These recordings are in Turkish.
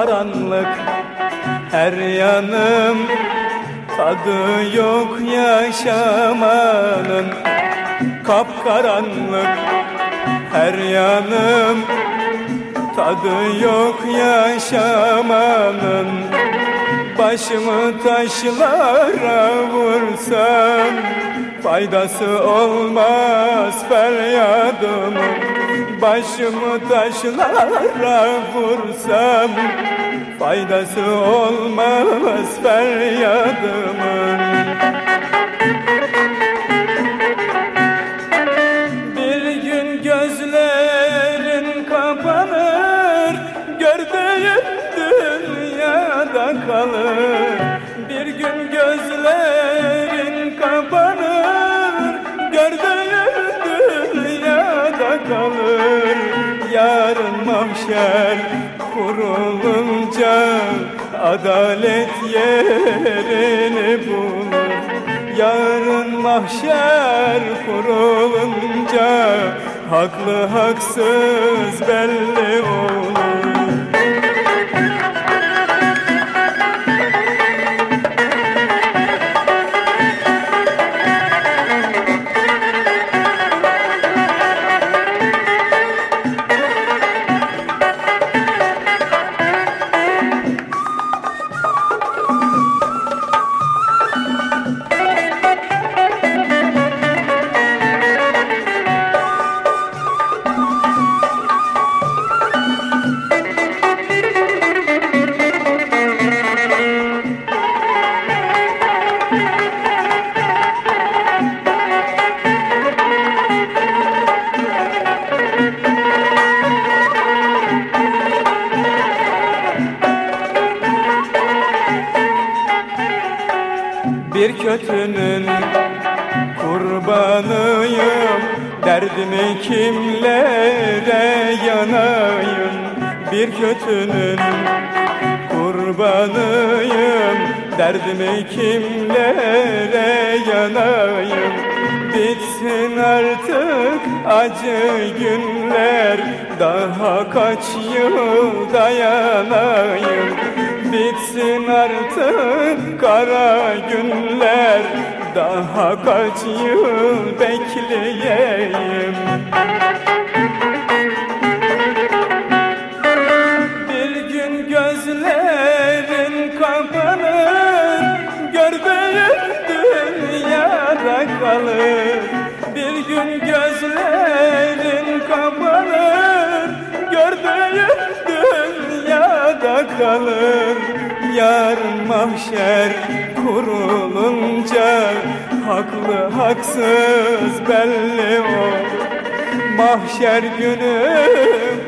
Kapkaranlık her yanım Tadı yok yaşamanın. Kapkaranlık her yanım Tadı yok yaşamanın. Başımı taşlara vursam Faydası olmaz feryadımın Başımı taşlara vursam Faydası olmaz feryadımın. Bir gün gözlerin Mahşer kurulunca Adalet yerini bulur Yarın mahşer kurulunca Haklı haksız belli olur Bir kötünün kurbanıyım Derdimi kimlere yanayım? Bir kötünün kurbanıyım Derdimi kimlere yanayım? Bitsin artık acı günler Daha kaç yıl dayanayım Bitsin artık kara günler. Daha kaç yıl bekleyeyim? Bir gün gözlerin kapanır Gördüğün dünyada kalır. Bir gün gözlerin kapanır kalır Yarın mahşer kurulunca Haklı haksız belli olur Mahşer günü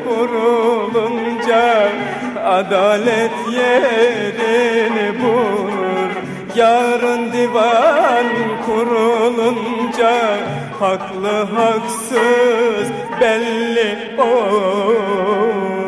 kurulunca Adalet yerini bulur. Yarın divan kurulunca Haklı haksız belli olur